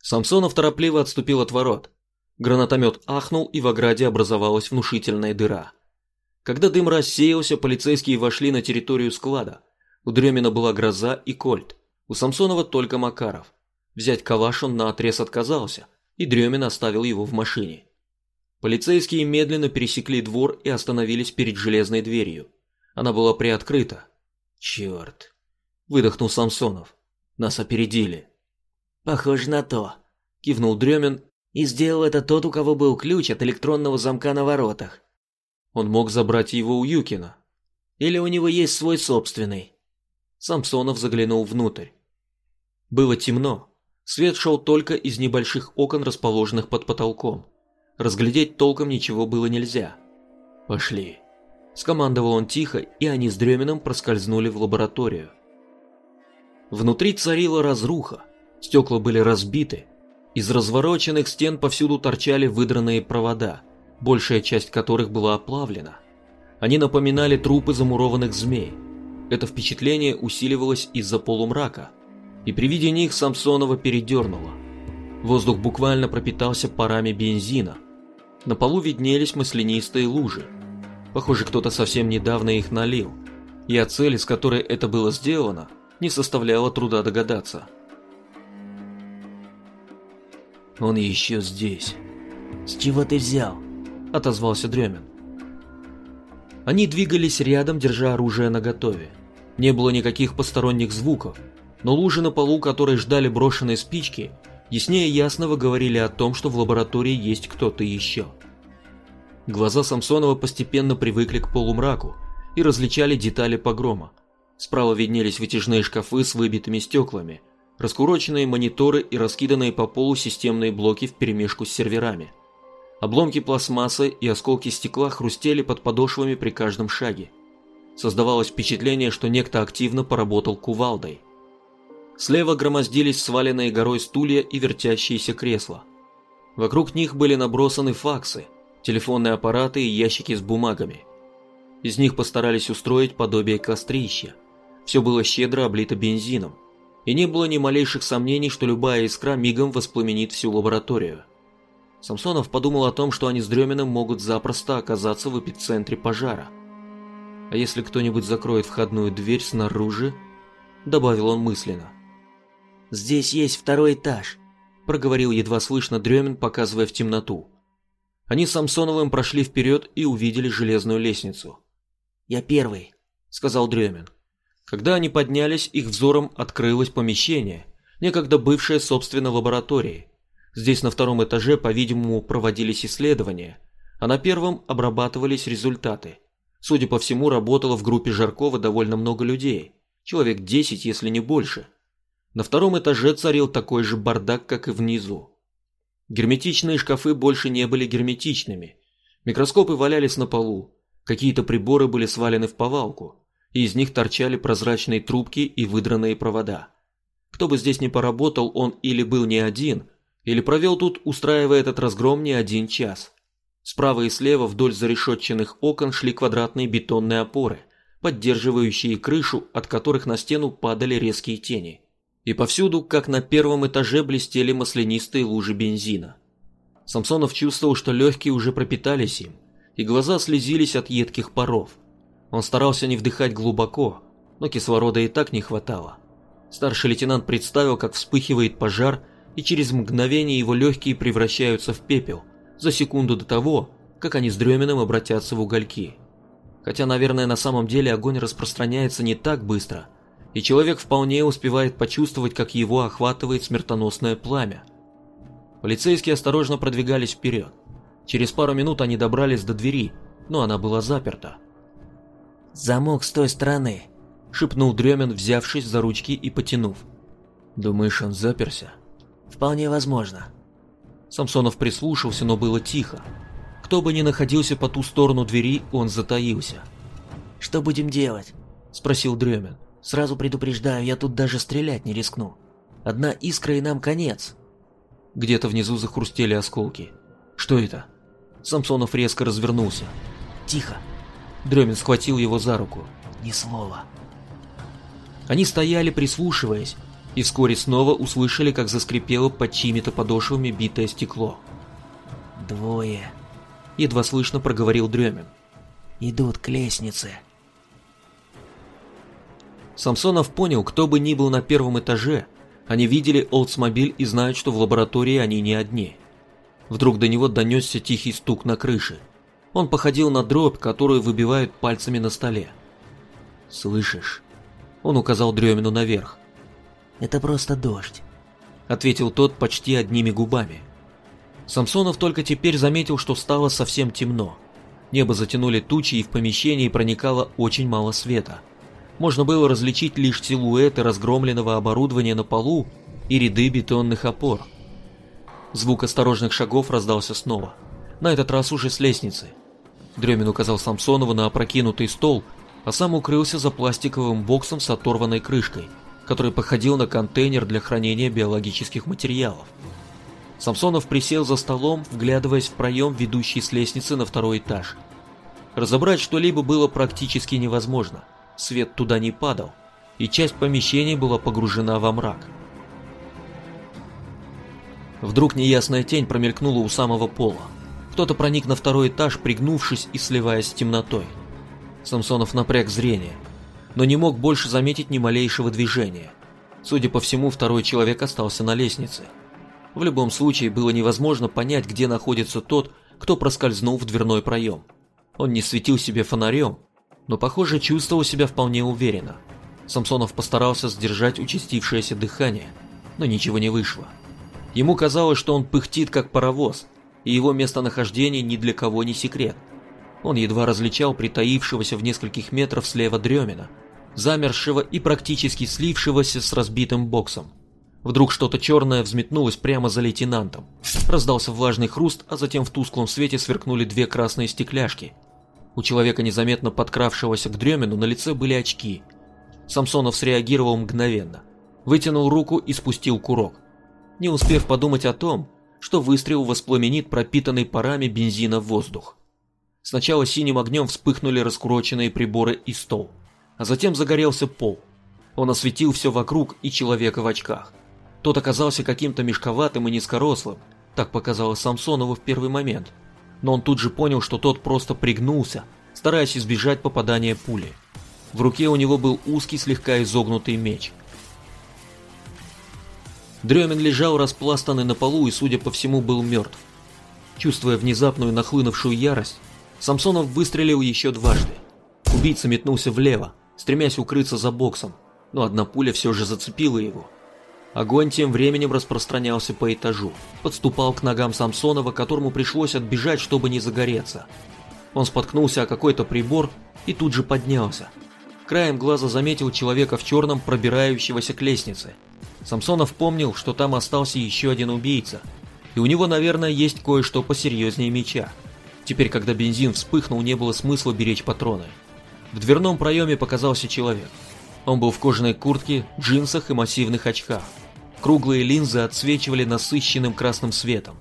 Самсонов торопливо отступил от ворот. Гранатомет ахнул, и в ограде образовалась внушительная дыра. Когда дым рассеялся, полицейские вошли на территорию склада. У Дремина была гроза и кольт. У Самсонова только Макаров. Взять калаш он наотрез отказался, и Дремин оставил его в машине. Полицейские медленно пересекли двор и остановились перед железной дверью. Она была приоткрыта. «Черт!» – выдохнул Самсонов. «Нас опередили». «Похоже на то», – кивнул Дремин. «И сделал это тот, у кого был ключ от электронного замка на воротах. Он мог забрать его у Юкина. Или у него есть свой собственный. Самсонов заглянул внутрь. Было темно. Свет шел только из небольших окон, расположенных под потолком. Разглядеть толком ничего было нельзя. «Пошли», – скомандовал он тихо, и они с Дремином проскользнули в лабораторию. Внутри царила разруха, стекла были разбиты, из развороченных стен повсюду торчали выдранные провода – большая часть которых была оплавлена. Они напоминали трупы замурованных змей. Это впечатление усиливалось из-за полумрака, и при виде них Самсонова передернуло. Воздух буквально пропитался парами бензина. На полу виднелись маслянистые лужи. Похоже, кто-то совсем недавно их налил, и о цели, с которой это было сделано, не составляло труда догадаться. «Он еще здесь». «С чего ты взял?» – отозвался Дремин. Они двигались рядом, держа оружие наготове. Не было никаких посторонних звуков, но лужи на полу, которые ждали брошенной спички, яснее ясного говорили о том, что в лаборатории есть кто-то еще. Глаза Самсонова постепенно привыкли к полумраку и различали детали погрома. Справа виднелись вытяжные шкафы с выбитыми стеклами, раскуроченные мониторы и раскиданные по полу системные блоки вперемешку с серверами. Обломки пластмассы и осколки стекла хрустели под подошвами при каждом шаге. Создавалось впечатление, что некто активно поработал кувалдой. Слева громоздились сваленные горой стулья и вертящиеся кресла. Вокруг них были набросаны факсы, телефонные аппараты и ящики с бумагами. Из них постарались устроить подобие кострища. Все было щедро облито бензином, и не было ни малейших сомнений, что любая искра мигом воспламенит всю лабораторию. Самсонов подумал о том, что они с Дреминым могут запросто оказаться в эпицентре пожара. А если кто-нибудь закроет входную дверь снаружи? Добавил он мысленно. «Здесь есть второй этаж», – проговорил едва слышно Дремин, показывая в темноту. Они с Самсоновым прошли вперед и увидели железную лестницу. «Я первый», – сказал Дремин. Когда они поднялись, их взором открылось помещение, некогда бывшая собственно лабораторией. Здесь на втором этаже, по-видимому, проводились исследования, а на первом обрабатывались результаты. Судя по всему, работало в группе Жаркова довольно много людей, человек 10, если не больше. На втором этаже царил такой же бардак, как и внизу. Герметичные шкафы больше не были герметичными. Микроскопы валялись на полу, какие-то приборы были свалены в повалку, из них торчали прозрачные трубки и выдранные провода. Кто бы здесь ни поработал, он или был не один, или провел тут, устраивая этот разгром, не один час. Справа и слева вдоль зарешетченных окон шли квадратные бетонные опоры, поддерживающие крышу, от которых на стену падали резкие тени. И повсюду, как на первом этаже, блестели маслянистые лужи бензина. Самсонов чувствовал, что легкие уже пропитались им, и глаза слезились от едких паров. Он старался не вдыхать глубоко, но кислорода и так не хватало. Старший лейтенант представил, как вспыхивает пожар, и через мгновение его легкие превращаются в пепел, за секунду до того, как они с Дреминым обратятся в угольки. Хотя, наверное, на самом деле огонь распространяется не так быстро, и человек вполне успевает почувствовать, как его охватывает смертоносное пламя. Полицейские осторожно продвигались вперед. Через пару минут они добрались до двери, но она была заперта. «Замок с той стороны», – шепнул Дремин, взявшись за ручки и потянув. «Думаешь, он заперся?» «Вполне возможно». Самсонов прислушался, но было тихо. Кто бы ни находился по ту сторону двери, он затаился. «Что будем делать?» – спросил Дремин. «Сразу предупреждаю, я тут даже стрелять не рискну. Одна искра и нам конец». Где-то внизу захрустели осколки. «Что это?» Самсонов резко развернулся. «Тихо!» Дремин схватил его за руку. «Ни слова!» Они стояли, прислушиваясь, и вскоре снова услышали, как заскрипело под чьими-то подошвами битое стекло. «Двое», — едва слышно проговорил Дремин. «Идут к лестнице». Самсонов понял, кто бы ни был на первом этаже, они видели Олдсмобиль и знают, что в лаборатории они не одни. Вдруг до него донесся тихий стук на крыше. Он походил на дробь, которую выбивают пальцами на столе. «Слышишь?» Он указал Дремину наверх. «Это просто дождь», — ответил тот почти одними губами. Самсонов только теперь заметил, что стало совсем темно. Небо затянули тучи, и в помещении проникало очень мало света. Можно было различить лишь силуэты разгромленного оборудования на полу и ряды бетонных опор. Звук осторожных шагов раздался снова. На этот раз уже с лестницы. Дремин указал Самсонову на опрокинутый стол, а сам укрылся за пластиковым боксом с оторванной крышкой, который походил на контейнер для хранения биологических материалов. Самсонов присел за столом, вглядываясь в проем, ведущий с лестницы на второй этаж. Разобрать что-либо было практически невозможно. Свет туда не падал, и часть помещения была погружена во мрак. Вдруг неясная тень промелькнула у самого пола. Кто-то проник на второй этаж, пригнувшись и сливаясь с темнотой. Самсонов напряг зрение, но не мог больше заметить ни малейшего движения. Судя по всему, второй человек остался на лестнице. В любом случае было невозможно понять, где находится тот, кто проскользнул в дверной проем. Он не светил себе фонарем, но, похоже, чувствовал себя вполне уверенно. Самсонов постарался сдержать участившееся дыхание, но ничего не вышло. Ему казалось, что он пыхтит как паровоз, и его местонахождение ни для кого не секрет. Он едва различал притаившегося в нескольких метров слева Дремина, замершего и практически слившегося с разбитым боксом. Вдруг что-то черное взметнулось прямо за лейтенантом. Раздался влажный хруст, а затем в тусклом свете сверкнули две красные стекляшки. У человека, незаметно подкравшегося к Дремину, на лице были очки. Самсонов среагировал мгновенно. Вытянул руку и спустил курок. Не успев подумать о том, что выстрел воспламенит пропитанный парами бензина воздух. Сначала синим огнем вспыхнули раскуроченные приборы и стол, а затем загорелся пол. Он осветил все вокруг и человека в очках. Тот оказался каким-то мешковатым и низкорослым, так показалось Самсонову в первый момент. Но он тут же понял, что тот просто пригнулся, стараясь избежать попадания пули. В руке у него был узкий слегка изогнутый меч. Дремин лежал распластанный на полу и, судя по всему, был мертв. Чувствуя внезапную нахлынувшую ярость, Самсонов выстрелил еще дважды. Убийца метнулся влево, стремясь укрыться за боксом, но одна пуля все же зацепила его. Огонь тем временем распространялся по этажу, подступал к ногам Самсонова, которому пришлось отбежать, чтобы не загореться. Он споткнулся о какой-то прибор и тут же поднялся. Краем глаза заметил человека в черном, пробирающегося к лестнице. Самсонов помнил, что там остался еще один убийца, и у него, наверное, есть кое-что посерьезнее меча. Теперь, когда бензин вспыхнул, не было смысла беречь патроны. В дверном проеме показался человек. Он был в кожаной куртке, джинсах и массивных очках. Круглые линзы отсвечивали насыщенным красным светом.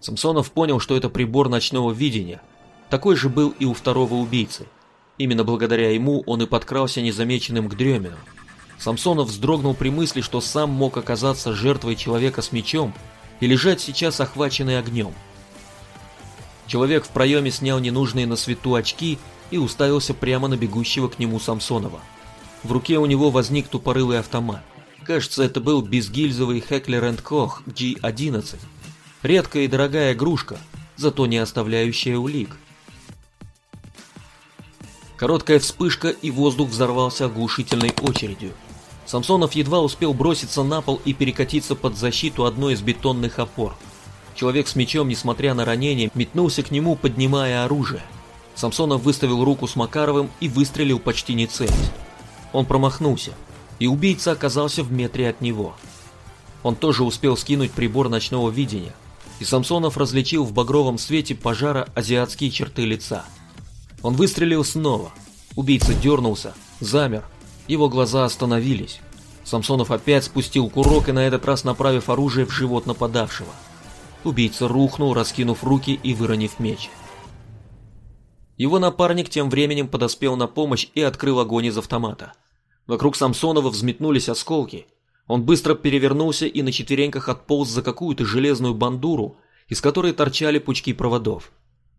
Самсонов понял, что это прибор ночного видения. Такой же был и у второго убийцы. Именно благодаря ему он и подкрался незамеченным к Дремину. Самсонов вздрогнул при мысли, что сам мог оказаться жертвой человека с мечом и лежать сейчас охваченный огнем. Человек в проеме снял ненужные на свету очки и уставился прямо на бегущего к нему Самсонова. В руке у него возник тупорылый автомат. Кажется, это был безгильзовый Heckler Koch G11. Редкая и дорогая игрушка, зато не оставляющая улик. Короткая вспышка, и воздух взорвался оглушительной очередью. Самсонов едва успел броситься на пол и перекатиться под защиту одной из бетонных опор. Человек с мечом, несмотря на ранение, метнулся к нему, поднимая оружие. Самсонов выставил руку с Макаровым и выстрелил почти не целясь. Он промахнулся, и убийца оказался в метре от него. Он тоже успел скинуть прибор ночного видения, и Самсонов различил в багровом свете пожара азиатские черты лица – он выстрелил снова. Убийца дернулся, замер. Его глаза остановились. Самсонов опять спустил курок и на этот раз направив оружие в живот нападавшего. Убийца рухнул, раскинув руки и выронив меч. Его напарник тем временем подоспел на помощь и открыл огонь из автомата. Вокруг Самсонова взметнулись осколки. Он быстро перевернулся и на четвереньках отполз за какую-то железную бандуру, из которой торчали пучки проводов.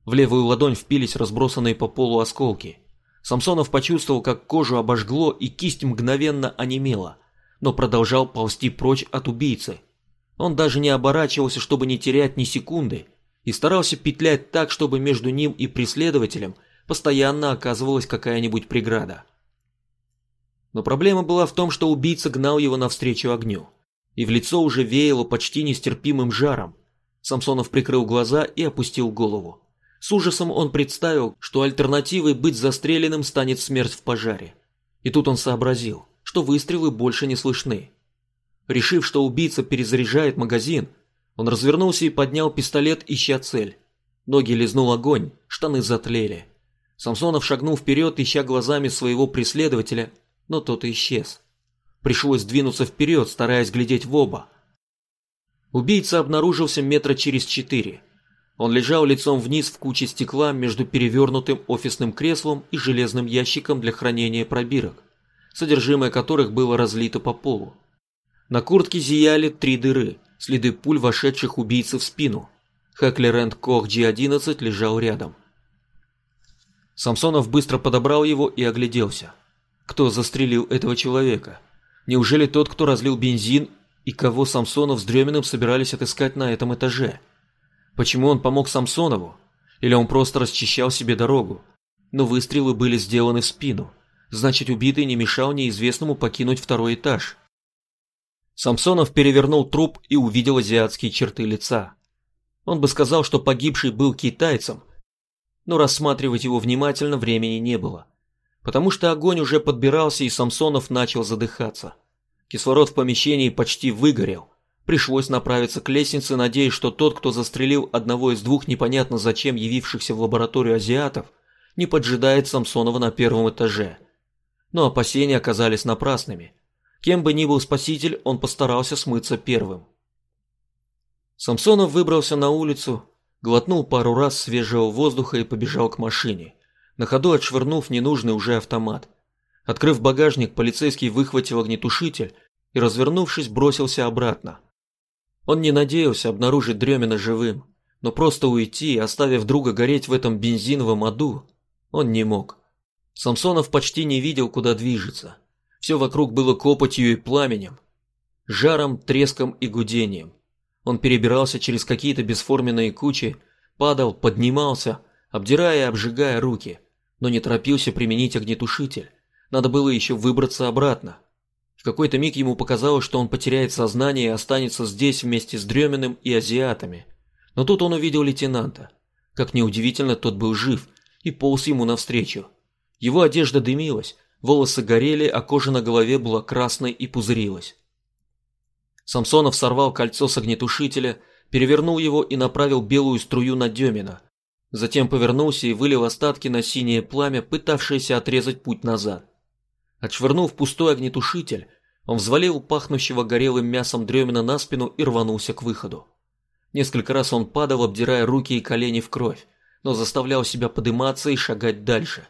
В левую ладонь впились разбросанные по полу осколки. Самсонов почувствовал, как кожу обожгло и кисть мгновенно онемела, но продолжал ползти прочь от убийцы. Он даже не оборачивался, чтобы не терять ни секунды, и старался петлять так, чтобы между ним и преследователем постоянно оказывалась какая-нибудь преграда. Но проблема была в том, что убийца гнал его навстречу огню, и в лицо уже веяло почти нестерпимым жаром. Самсонов прикрыл глаза и опустил голову. С ужасом он представил, что альтернативой быть застреленным станет смерть в пожаре. И тут он сообразил, что выстрелы больше не слышны. Решив, что убийца перезаряжает магазин, он развернулся и поднял пистолет, ища цель. Ноги лизнул огонь, штаны затлели. Самсонов шагнул вперед, ища глазами своего преследователя, но тот исчез. Пришлось двинуться вперед, стараясь глядеть в оба. Убийца обнаружился метра через четыре. Он лежал лицом вниз в куче стекла между перевернутым офисным креслом и железным ящиком для хранения пробирок, содержимое которых было разлито по полу. На куртке зияли три дыры, следы пуль, вошедших убийцы в спину. Хеклер энд Кох G11 лежал рядом. Самсонов быстро подобрал его и огляделся. Кто застрелил этого человека? Неужели тот, кто разлил бензин и кого Самсонов с Дреминым собирались отыскать на этом этаже? Почему он помог Самсонову? Или он просто расчищал себе дорогу? Но выстрелы были сделаны в спину. Значит, убитый не мешал неизвестному покинуть второй этаж. Самсонов перевернул труп и увидел азиатские черты лица. Он бы сказал, что погибший был китайцем, но рассматривать его внимательно времени не было, потому что огонь уже подбирался и Самсонов начал задыхаться. Кислород в помещении почти выгорел, Пришлось направиться к лестнице, надеясь, что тот, кто застрелил одного из двух непонятно зачем явившихся в лабораторию азиатов, не поджидает Самсонова на первом этаже. Но опасения оказались напрасными. Кем бы ни был спаситель, он постарался смыться первым. Самсонов выбрался на улицу, глотнул пару раз свежего воздуха и побежал к машине, на ходу отшвырнув ненужный уже автомат. Открыв багажник, полицейский выхватил огнетушитель и, развернувшись, бросился обратно. Он не надеялся обнаружить Дремина живым, но просто уйти, оставив друга гореть в этом бензиновом аду, он не мог. Самсонов почти не видел, куда движется. Все вокруг было копотью и пламенем, жаром, треском и гудением. Он перебирался через какие-то бесформенные кучи, падал, поднимался, обдирая и обжигая руки, но не торопился применить огнетушитель. Надо было еще выбраться обратно. Какой-то миг ему показалось, что он потеряет сознание и останется здесь вместе с Дреминым и азиатами. Но тут он увидел лейтенанта. Как неудивительно, тот был жив и полз ему навстречу. Его одежда дымилась, волосы горели, а кожа на голове была красной и пузырилась. Самсонов сорвал кольцо с огнетушителя, перевернул его и направил белую струю на Демина. Затем повернулся и вылил остатки на синее пламя, пытавшееся отрезать путь назад. Отшвырнув пустой огнетушитель, он взвалил пахнущего горелым мясом Дремина на спину и рванулся к выходу. Несколько раз он падал, обдирая руки и колени в кровь, но заставлял себя подниматься и шагать дальше.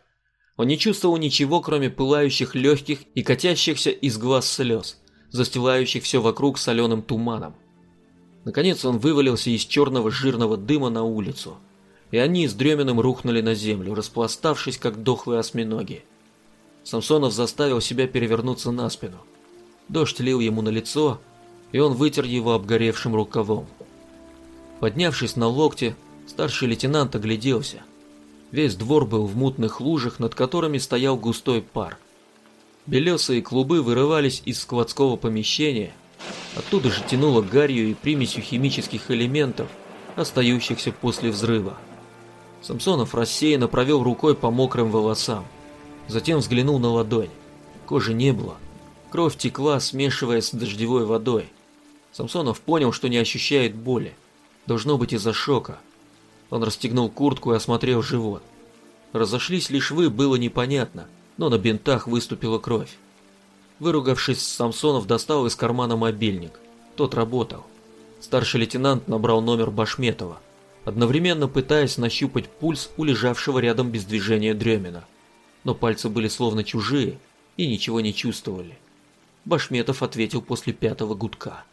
Он не чувствовал ничего, кроме пылающих легких и катящихся из глаз слез, застилающих все вокруг соленым туманом. Наконец он вывалился из черного жирного дыма на улицу, и они с Дреминым рухнули на землю, распластавшись, как дохлые осьминоги. Самсонов заставил себя перевернуться на спину. Дождь лил ему на лицо, и он вытер его обгоревшим рукавом. Поднявшись на локте, старший лейтенант огляделся. Весь двор был в мутных лужах, над которыми стоял густой пар. Белесые клубы вырывались из складского помещения, оттуда же тянуло гарью и примесью химических элементов, остающихся после взрыва. Самсонов рассеянно провел рукой по мокрым волосам. Затем взглянул на ладонь. Кожи не было. Кровь текла, смешиваясь с дождевой водой. Самсонов понял, что не ощущает боли. Должно быть из-за шока. Он расстегнул куртку и осмотрел живот. Разошлись ли швы, было непонятно, но на бинтах выступила кровь. Выругавшись, Самсонов достал из кармана мобильник. Тот работал. Старший лейтенант набрал номер Башметова, одновременно пытаясь нащупать пульс у лежавшего рядом без движения Дремина но пальцы были словно чужие и ничего не чувствовали. Башметов ответил после пятого гудка.